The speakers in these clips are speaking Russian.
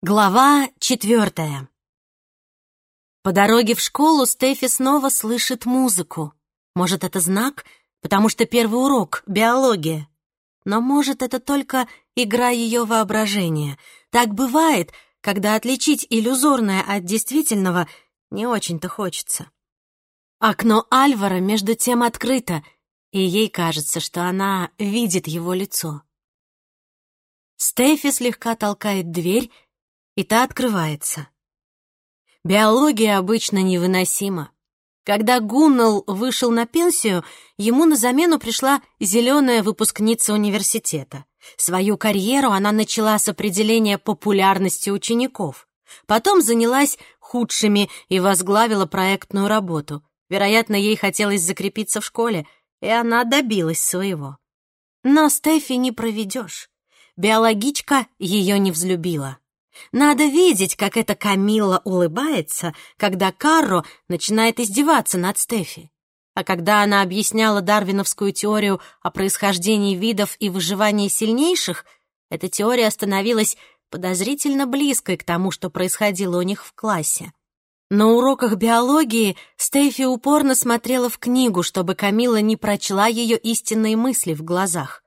Глава четвертая. По дороге в школу Стефи снова слышит музыку. Может, это знак, потому что первый урок — биология. Но может, это только игра ее воображения. Так бывает, когда отличить иллюзорное от действительного не очень-то хочется. Окно Альвара между тем открыто, и ей кажется, что она видит его лицо. Стефи слегка толкает дверь, и та открывается. Биология обычно невыносима. Когда Гуннелл вышел на пенсию, ему на замену пришла зеленая выпускница университета. Свою карьеру она начала с определения популярности учеников. Потом занялась худшими и возглавила проектную работу. Вероятно, ей хотелось закрепиться в школе, и она добилась своего. Но Стефи не проведешь. Биологичка ее не взлюбила. Надо видеть, как эта Камилла улыбается, когда Карро начинает издеваться над Стефи. А когда она объясняла дарвиновскую теорию о происхождении видов и выживании сильнейших, эта теория становилась подозрительно близкой к тому, что происходило у них в классе. На уроках биологии Стефи упорно смотрела в книгу, чтобы Камила не прочла ее истинные мысли в глазах.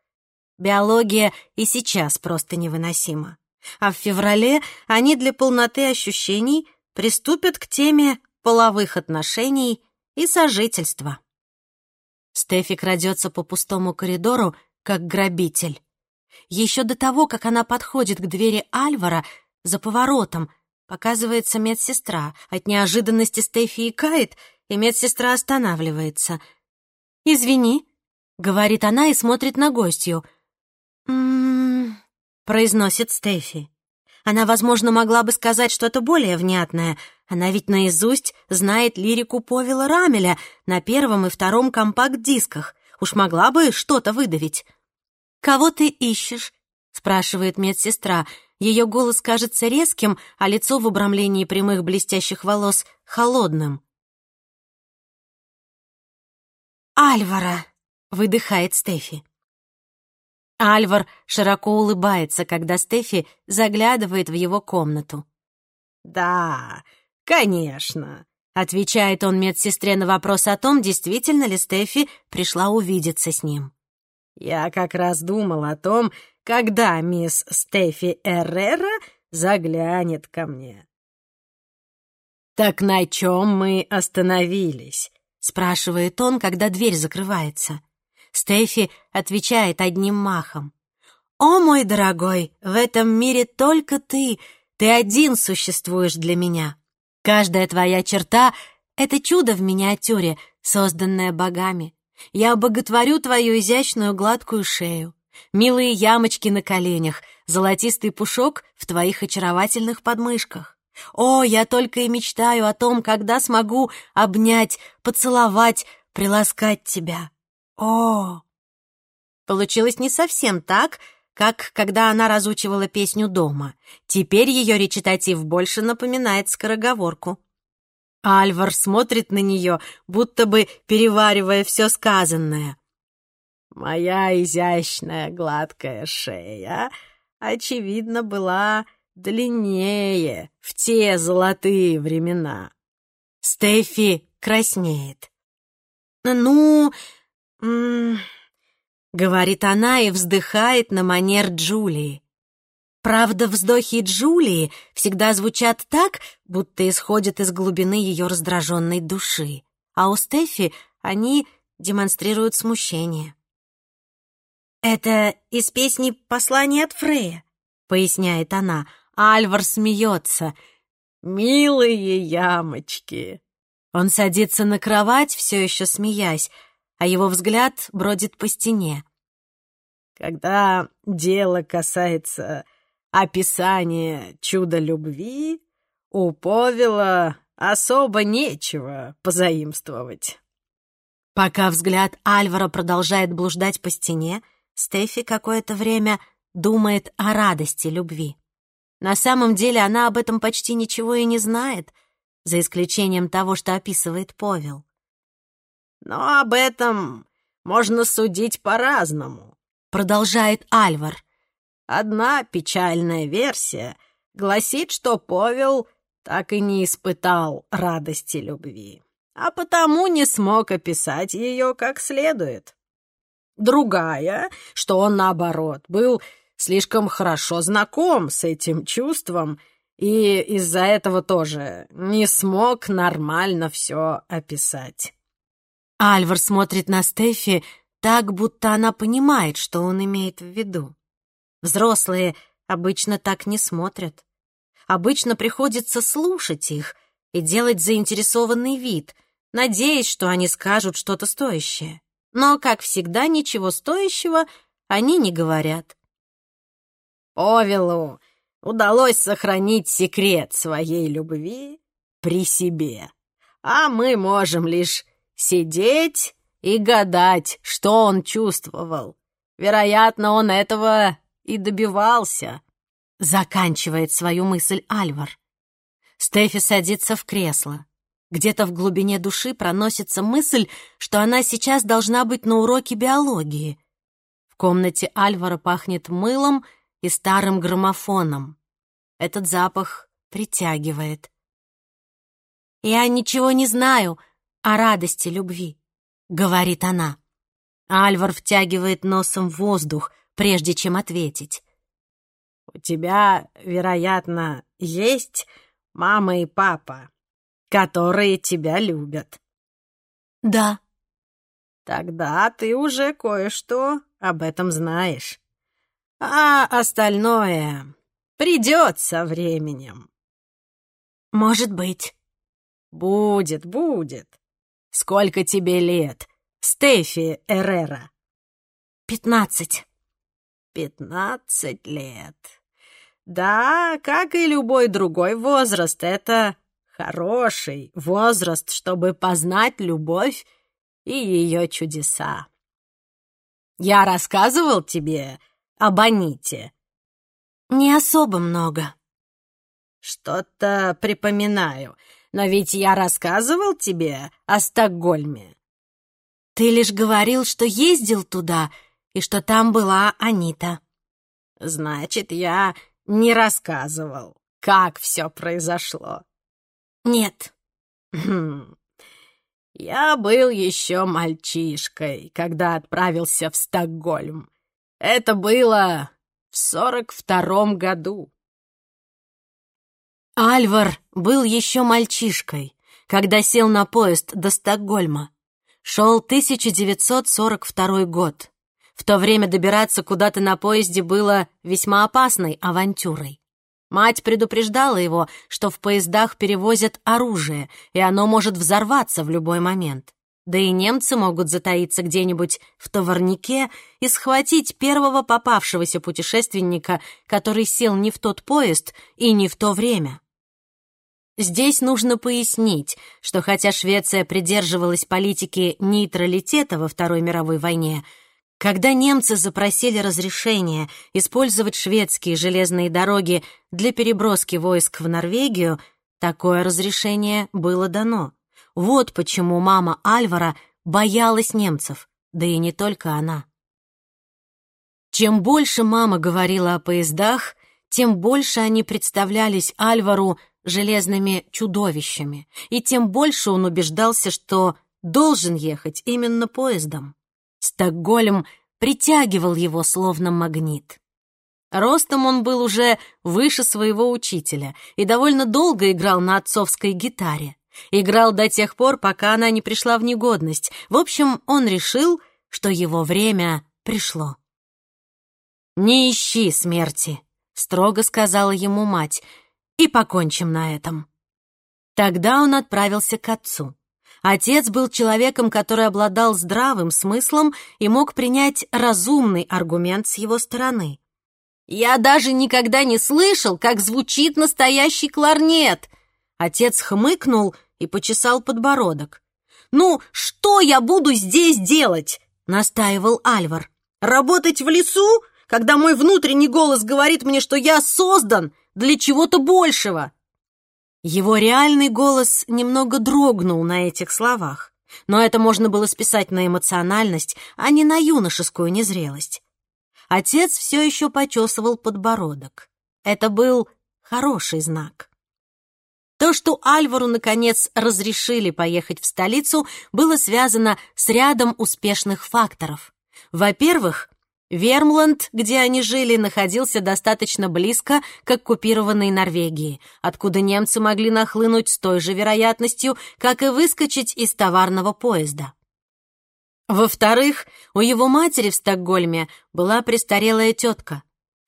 Биология и сейчас просто невыносима а в феврале они для полноты ощущений приступят к теме половых отношений и сожительства. Стефи крадется по пустому коридору, как грабитель. Еще до того, как она подходит к двери Альвара, за поворотом показывается медсестра. От неожиданности Стефи икает, и медсестра останавливается. «Извини», — говорит она и смотрит на гостью. Произносит Стефи. Она, возможно, могла бы сказать что-то более внятное. Она ведь наизусть знает лирику Повела Рамеля на первом и втором компакт-дисках. Уж могла бы что-то выдавить. «Кого ты ищешь?» — спрашивает медсестра. Ее голос кажется резким, а лицо в обрамлении прямых блестящих волос — холодным. «Альвара!» — выдыхает Стефи. Альвар широко улыбается, когда Стефи заглядывает в его комнату. «Да, конечно», — отвечает он медсестре на вопрос о том, действительно ли Стефи пришла увидеться с ним. «Я как раз думал о том, когда мисс Стефи Эррера заглянет ко мне». «Так на чем мы остановились?» — спрашивает он, когда дверь закрывается. Стефи отвечает одним махом. «О, мой дорогой, в этом мире только ты, ты один существуешь для меня. Каждая твоя черта — это чудо в миниатюре, созданное богами. Я боготворю твою изящную гладкую шею, милые ямочки на коленях, золотистый пушок в твоих очаровательных подмышках. О, я только и мечтаю о том, когда смогу обнять, поцеловать, приласкать тебя. О! Получилось не совсем так, как когда она разучивала песню дома. Теперь ее речитатив больше напоминает скороговорку. Альвар смотрит на нее, будто бы переваривая все сказанное. «Моя изящная гладкая шея, очевидно, была длиннее в те золотые времена». Стефи краснеет. «Ну, «М-м-м», говорит она и вздыхает на манер Джулии. Правда, вздохи Джулии всегда звучат так, будто исходят из глубины ее раздраженной души, а у Стефи они демонстрируют смущение. «Это из песни «Послание от Фрея», — поясняет она, а Альвар смеется. «Милые ямочки!» Он садится на кровать, все еще смеясь, а его взгляд бродит по стене. Когда дело касается описания чуда любви, у Повела особо нечего позаимствовать. Пока взгляд Альвара продолжает блуждать по стене, Стефи какое-то время думает о радости любви. На самом деле она об этом почти ничего и не знает, за исключением того, что описывает Повел. Но об этом можно судить по-разному, продолжает Альвар. Одна печальная версия гласит, что Повел так и не испытал радости любви, а потому не смог описать ее как следует. Другая, что он, наоборот, был слишком хорошо знаком с этим чувством и из-за этого тоже не смог нормально все описать. Альвар смотрит на Стефи так, будто она понимает, что он имеет в виду. Взрослые обычно так не смотрят. Обычно приходится слушать их и делать заинтересованный вид, надеясь, что они скажут что-то стоящее. Но, как всегда, ничего стоящего они не говорят. Повелу удалось сохранить секрет своей любви при себе, а мы можем лишь сидеть и гадать, что он чувствовал. Вероятно, он этого и добивался. Заканчивает свою мысль Альвар. Стефи садится в кресло. Где-то в глубине души проносится мысль, что она сейчас должна быть на уроке биологии. В комнате Альвара пахнет мылом и старым граммофоном. Этот запах притягивает. «Я ничего не знаю о радости любви», — говорит она. Альвар втягивает носом воздух, прежде чем ответить. «У тебя, вероятно, есть мама и папа, которые тебя любят». «Да». «Тогда ты уже кое-что об этом знаешь. А остальное придет со временем». «Может быть». «Будет, будет. Сколько тебе лет, Стефи Эррера?» «Пятнадцать». «Пятнадцать лет. Да, как и любой другой возраст, это хороший возраст, чтобы познать любовь и ее чудеса. Я рассказывал тебе об Аните?» «Не особо много». «Что-то припоминаю, но ведь я рассказывал тебе о Стокгольме». «Ты лишь говорил, что ездил туда и что там была Анита». «Значит, я не рассказывал, как все произошло». «Нет». «Хм, я был еще мальчишкой, когда отправился в Стокгольм. Это было в сорок втором году. Альвар был еще мальчишкой, когда сел на поезд до Стокгольма. Шел 1942 год. В то время добираться куда-то на поезде было весьма опасной авантюрой. Мать предупреждала его, что в поездах перевозят оружие, и оно может взорваться в любой момент. Да и немцы могут затаиться где-нибудь в товарнике и схватить первого попавшегося путешественника, который сел не в тот поезд и не в то время. Здесь нужно пояснить, что хотя Швеция придерживалась политики нейтралитета во Второй мировой войне, когда немцы запросили разрешение использовать шведские железные дороги для переброски войск в Норвегию, такое разрешение было дано. Вот почему мама Альвара боялась немцев, да и не только она. Чем больше мама говорила о поездах, тем больше они представлялись Альвару железными чудовищами, и тем больше он убеждался, что должен ехать именно поездом. Стокгольм притягивал его словно магнит. Ростом он был уже выше своего учителя и довольно долго играл на отцовской гитаре. Играл до тех пор, пока она не пришла в негодность. В общем, он решил, что его время пришло. «Не ищи смерти», — строго сказала ему мать, «и покончим на этом». Тогда он отправился к отцу. Отец был человеком, который обладал здравым смыслом и мог принять разумный аргумент с его стороны. «Я даже никогда не слышал, как звучит настоящий кларнет!» Отец хмыкнул и почесал подбородок. «Ну, что я буду здесь делать?» — настаивал Альвар. «Работать в лесу, когда мой внутренний голос говорит мне, что я создан для чего-то большего?» Его реальный голос немного дрогнул на этих словах, но это можно было списать на эмоциональность, а не на юношескую незрелость. Отец все еще почесывал подбородок. Это был хороший знак. То, что Альвару, наконец, разрешили поехать в столицу, было связано с рядом успешных факторов. Во-первых, Вермланд, где они жили, находился достаточно близко к оккупированной Норвегии, откуда немцы могли нахлынуть с той же вероятностью, как и выскочить из товарного поезда. Во-вторых, у его матери в Стокгольме была престарелая тетка,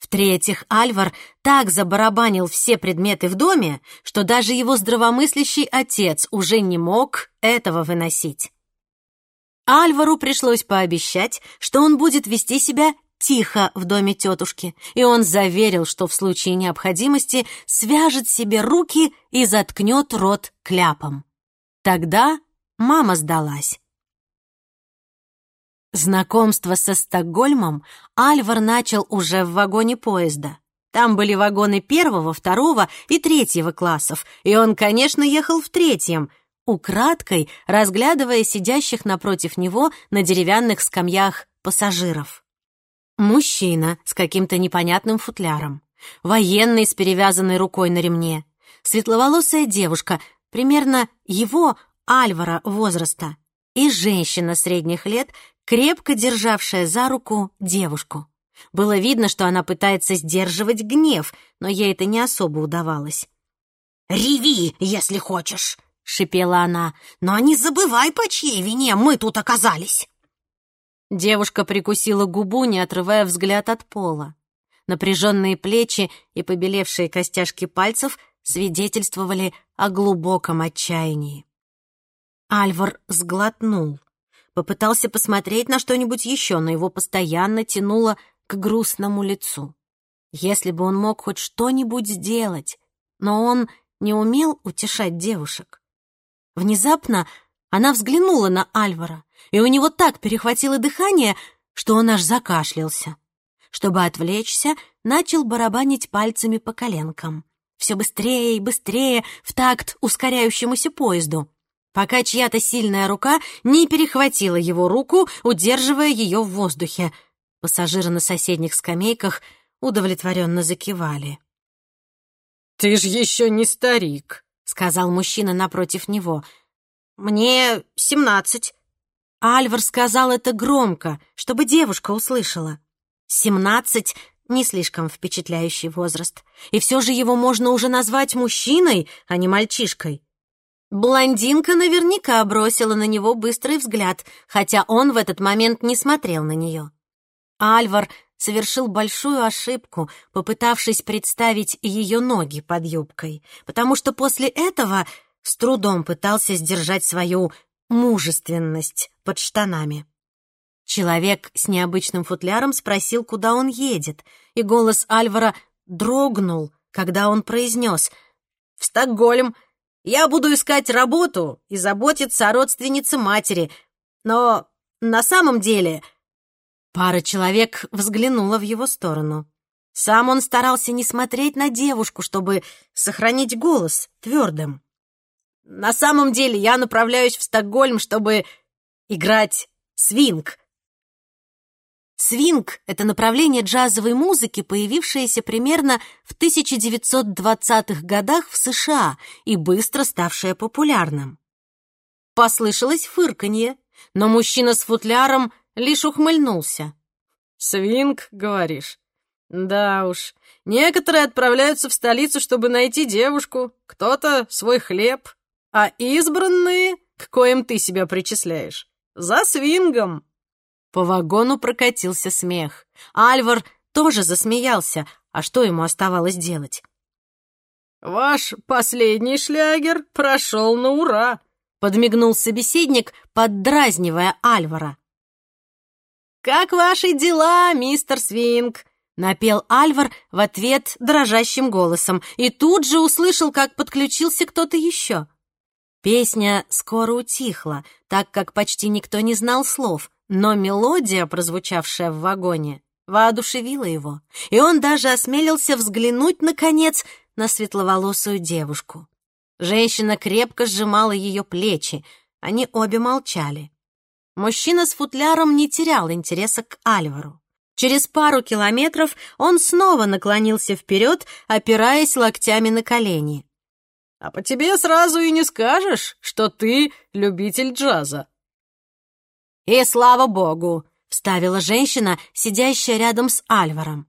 в-третьих, Альвар так забарабанил все предметы в доме, что даже его здравомыслящий отец уже не мог этого выносить. Альвару пришлось пообещать, что он будет вести себя тихо в доме тетушки, и он заверил, что в случае необходимости свяжет себе руки и заткнет рот кляпом. Тогда мама сдалась. Знакомство со Стокгольмом Альвар начал уже в вагоне поезда. Там были вагоны первого, второго и третьего классов, и он, конечно, ехал в третьем, украдкой разглядывая сидящих напротив него на деревянных скамьях пассажиров. Мужчина с каким-то непонятным футляром, военный с перевязанной рукой на ремне, светловолосая девушка, примерно его, Альвара, возраста, и женщина средних лет, крепко державшая за руку девушку. Было видно, что она пытается сдерживать гнев, но ей это не особо удавалось. «Реви, если хочешь», — шипела она, «но не забывай, по чьей вине мы тут оказались». Девушка прикусила губу, не отрывая взгляд от пола. Напряженные плечи и побелевшие костяшки пальцев свидетельствовали о глубоком отчаянии. Альвар сглотнул. Попытался посмотреть на что-нибудь еще, но его постоянно тянуло к грустному лицу. Если бы он мог хоть что-нибудь сделать, но он не умел утешать девушек. Внезапно она взглянула на Альвара, и у него так перехватило дыхание, что он аж закашлялся. Чтобы отвлечься, начал барабанить пальцами по коленкам. Все быстрее и быстрее в такт ускоряющемуся поезду пока чья-то сильная рука не перехватила его руку, удерживая ее в воздухе. Пассажиры на соседних скамейках удовлетворенно закивали. «Ты ж еще не старик», — сказал мужчина напротив него. «Мне семнадцать». Альвар сказал это громко, чтобы девушка услышала. Семнадцать — не слишком впечатляющий возраст, и все же его можно уже назвать мужчиной, а не мальчишкой. Блондинка наверняка бросила на него быстрый взгляд, хотя он в этот момент не смотрел на нее. Альвар совершил большую ошибку, попытавшись представить ее ноги под юбкой, потому что после этого с трудом пытался сдержать свою мужественность под штанами. Человек с необычным футляром спросил, куда он едет, и голос Альвара дрогнул, когда он произнес «В Стокгольм, я буду искать работу и заботиться о родственнице матери. Но на самом деле...» Пара человек взглянула в его сторону. Сам он старался не смотреть на девушку, чтобы сохранить голос твердым. «На самом деле я направляюсь в Стокгольм, чтобы играть свинг», Свинг — это направление джазовой музыки, появившееся примерно в 1920-х годах в США и быстро ставшее популярным. Послышалось фырканье, но мужчина с футляром лишь ухмыльнулся. «Свинг, говоришь? Да уж, некоторые отправляются в столицу, чтобы найти девушку, кто-то свой хлеб, а избранные, к коим ты себя причисляешь, за свингом». По вагону прокатился смех. Альвар тоже засмеялся, а что ему оставалось делать? «Ваш последний шлягер прошел на ура!» — подмигнул собеседник, поддразнивая Альвара. «Как ваши дела, мистер Свинг?» — напел Альвар в ответ дрожащим голосом и тут же услышал, как подключился кто-то еще. Песня скоро утихла, так как почти никто не знал слов, но мелодия, прозвучавшая в вагоне, воодушевила его, и он даже осмелился взглянуть, наконец, на светловолосую девушку. Женщина крепко сжимала ее плечи, они обе молчали. Мужчина с футляром не терял интереса к Альвару. Через пару километров он снова наклонился вперед, опираясь локтями на колени. «А по тебе сразу и не скажешь, что ты любитель джаза». «И слава богу!» — вставила женщина, сидящая рядом с Альваром.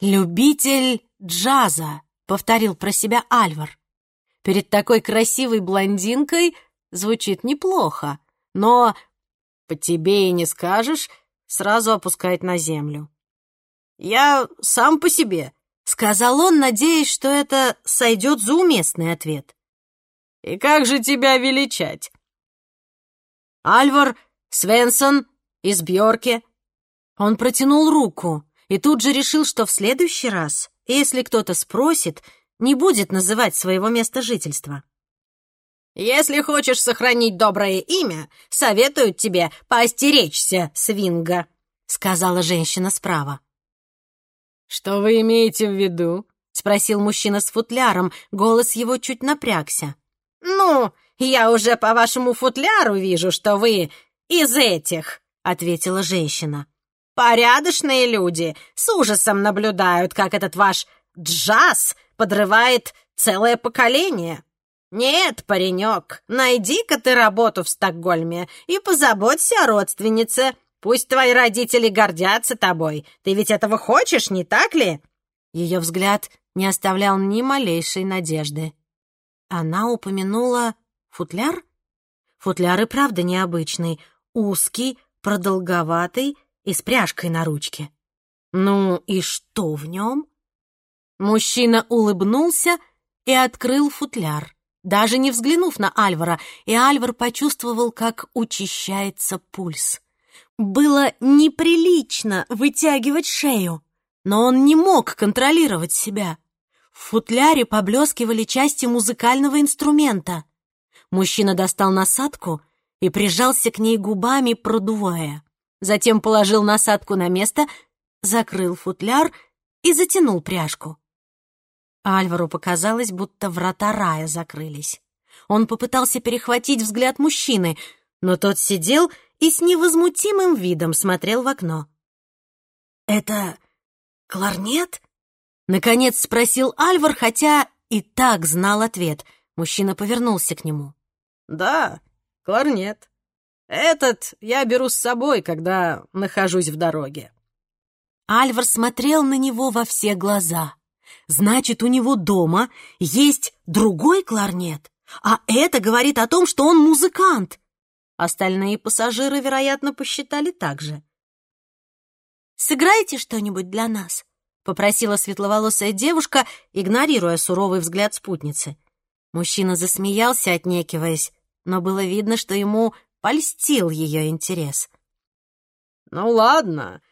«Любитель джаза», — повторил про себя Альвар. Перед такой красивой блондинкой звучит неплохо, но по тебе и не скажешь, сразу опускает на землю. «Я сам по себе», — сказал он, надеясь, что это сойдет за уместный ответ. «И как же тебя величать?» «Альвар Свенсон из Бьорки». Он протянул руку и тут же решил, что в следующий раз, если кто-то спросит, не будет называть своего места жительства. «Если хочешь сохранить доброе имя, советуют тебе поостеречься свинга», — сказала женщина справа. «Что вы имеете в виду?» — спросил мужчина с футляром, голос его чуть напрягся. «Ну, я уже по вашему футляру вижу, что вы из этих», — ответила женщина. «Порядочные люди с ужасом наблюдают, как этот ваш джаз подрывает целое поколение. «Нет, паренек, найди-ка ты работу в Стокгольме и позаботься о родственнице. Пусть твои родители гордятся тобой. Ты ведь этого хочешь, не так ли?» Ее взгляд не оставлял ни малейшей надежды. Она упомянула футляр? Футляр и правда необычный, узкий, продолговатый и с пряжкой на ручке. Ну и что в нем? Мужчина улыбнулся и открыл футляр даже не взглянув на Альвара, и Альвар почувствовал, как учащается пульс. Было неприлично вытягивать шею, но он не мог контролировать себя. В футляре поблескивали части музыкального инструмента. Мужчина достал насадку и прижался к ней губами, продувая. Затем положил насадку на место, закрыл футляр и затянул пряжку. Альвару показалось, будто врата рая закрылись. Он попытался перехватить взгляд мужчины, но тот сидел и с невозмутимым видом смотрел в окно. «Это кларнет?» — наконец спросил Альвар, хотя и так знал ответ. Мужчина повернулся к нему. «Да, кларнет. Этот я беру с собой, когда нахожусь в дороге». Альвар смотрел на него во все глаза. Значит, у него дома есть другой кларнет, а это говорит о том, что он музыкант. Остальные пассажиры, вероятно, посчитали так же. «Сыграйте что-нибудь для нас», — попросила светловолосая девушка, игнорируя суровый взгляд спутницы. Мужчина засмеялся, отнекиваясь, но было видно, что ему польстил ее интерес. «Ну ладно,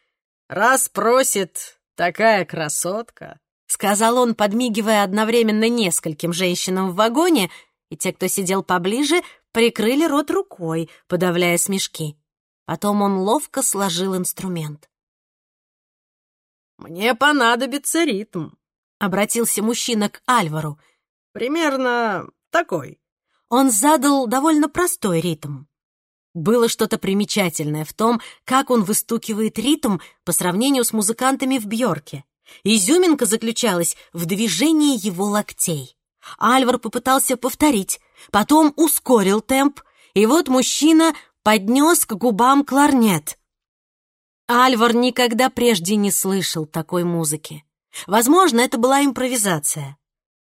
раз просит такая красотка», — сказал он, подмигивая одновременно нескольким женщинам в вагоне, и те, кто сидел поближе, прикрыли рот рукой, подавляя смешки. Потом он ловко сложил инструмент. «Мне понадобится ритм», — обратился мужчина к Альвару. «Примерно такой». Он задал довольно простой ритм. Было что-то примечательное в том, как он выстукивает ритм по сравнению с музыкантами в Бьорке. Изюминка заключалась в движении его локтей. Альвар попытался повторить, потом ускорил темп, и вот мужчина поднес к губам кларнет. Альвар никогда прежде не слышал такой музыки. Возможно, это была импровизация.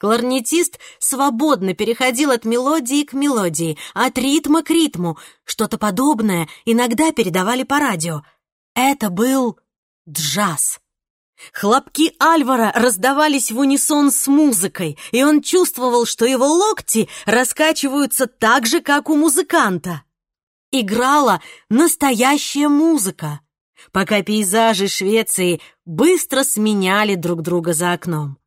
Кларнетист свободно переходил от мелодии к мелодии, от ритма к ритму. Что-то подобное иногда передавали по радио. Это был джаз. Хлопки Альвара раздавались в унисон с музыкой, и он чувствовал, что его локти раскачиваются так же, как у музыканта. Играла настоящая музыка, пока пейзажи Швеции быстро сменяли друг друга за окном.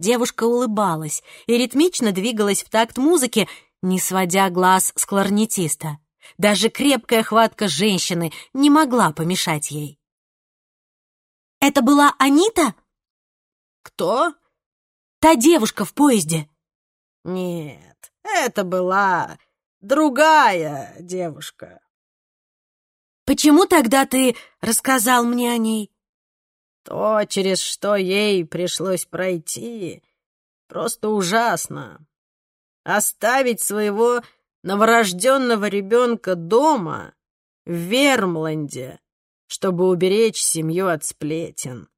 Девушка улыбалась и ритмично двигалась в такт музыки, не сводя глаз с кларнетиста. Даже крепкая хватка женщины не могла помешать ей. Это была Анита? Кто? Та девушка в поезде. Нет, это была другая девушка. Почему тогда ты рассказал мне о ней? То, через что ей пришлось пройти, просто ужасно. Оставить своего новорожденного ребенка дома в Вермланде, чтобы уберечь семью от сплетен.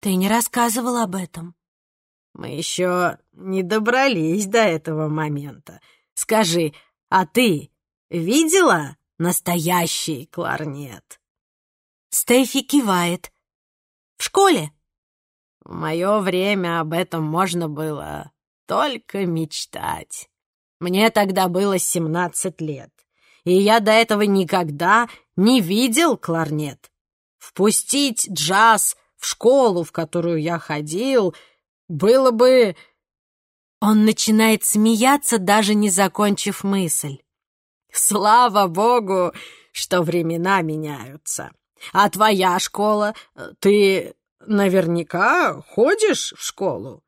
Ты не рассказывал об этом. Мы еще не добрались до этого момента. Скажи, а ты видела настоящий кларнет?» Стефи кивает. «В школе?» «В мое время об этом можно было только мечтать. Мне тогда было семнадцать лет, и я до этого никогда не видел кларнет. Впустить джаз в школу, в которую я ходил, было бы...» Он начинает смеяться, даже не закончив мысль. Слава богу, что времена меняются. А твоя школа, ты наверняка ходишь в школу?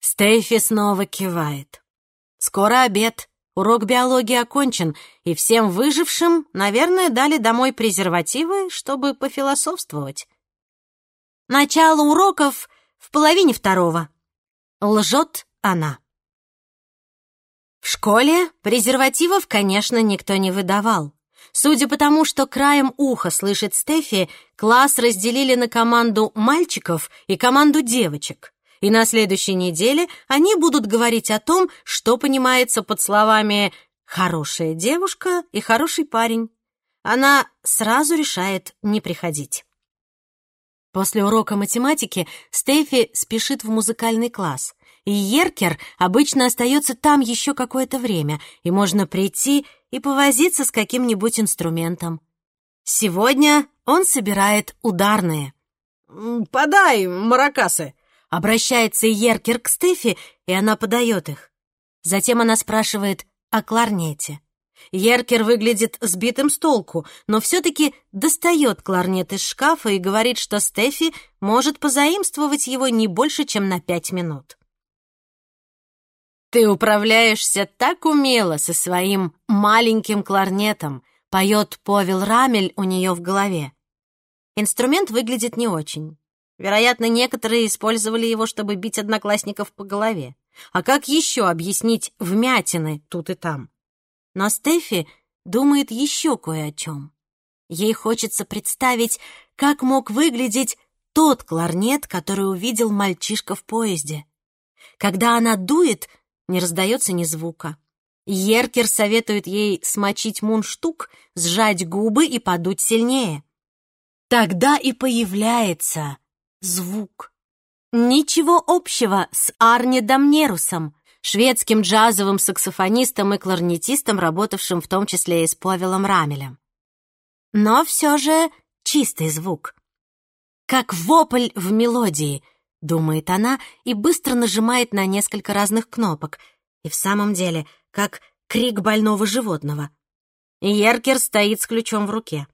Стефи снова кивает. Скоро обед. Урок биологии окончен, и всем выжившим, наверное, дали домой презервативы, чтобы пофилософствовать. Начало уроков в половине второго. Лжет она. В школе презервативов, конечно, никто не выдавал. Судя по тому, что краем уха слышит Стефи, класс разделили на команду мальчиков и команду девочек. И на следующей неделе они будут говорить о том, что понимается под словами «хорошая девушка» и «хороший парень». Она сразу решает не приходить. После урока математики Стефи спешит в музыкальный класс и Еркер обычно остается там еще какое-то время, и можно прийти и повозиться с каким-нибудь инструментом. Сегодня он собирает ударные. «Подай маракасы!» Обращается Еркер к Стефи, и она подает их. Затем она спрашивает о кларнете. Еркер выглядит сбитым с толку, но все-таки достает кларнет из шкафа и говорит, что Стефи может позаимствовать его не больше, чем на пять минут. «Ты управляешься так умело со своим маленьким кларнетом», поет Повел Рамель у нее в голове. Инструмент выглядит не очень. Вероятно, некоторые использовали его, чтобы бить одноклассников по голове. А как еще объяснить вмятины тут и там? Но Стефи думает еще кое о чем. Ей хочется представить, как мог выглядеть тот кларнет, который увидел мальчишка в поезде. Когда она дует, не раздается ни звука. Еркер советует ей смочить мунштук, сжать губы и подуть сильнее. Тогда и появляется звук. Ничего общего с Арни Дамнерусом, шведским джазовым саксофонистом и кларнетистом, работавшим в том числе и с Павелом Рамелем. Но все же чистый звук. Как вопль в мелодии — думает она и быстро нажимает на несколько разных кнопок. И в самом деле, как крик больного животного. Еркер стоит с ключом в руке.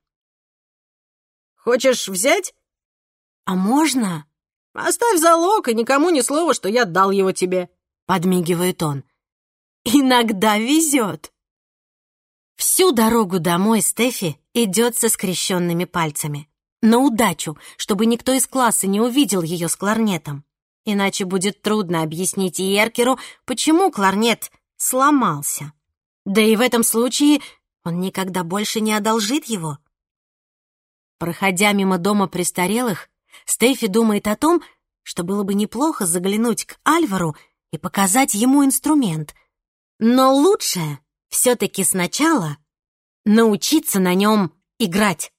«Хочешь взять?» «А можно?» «Оставь залог и никому ни слова, что я дал его тебе», — подмигивает он. «Иногда везет». Всю дорогу домой Стефи идет со скрещенными пальцами на удачу, чтобы никто из класса не увидел ее с кларнетом. Иначе будет трудно объяснить Еркеру, почему кларнет сломался. Да и в этом случае он никогда больше не одолжит его. Проходя мимо дома престарелых, Стефи думает о том, что было бы неплохо заглянуть к Альвару и показать ему инструмент. Но лучше все-таки сначала научиться на нем играть.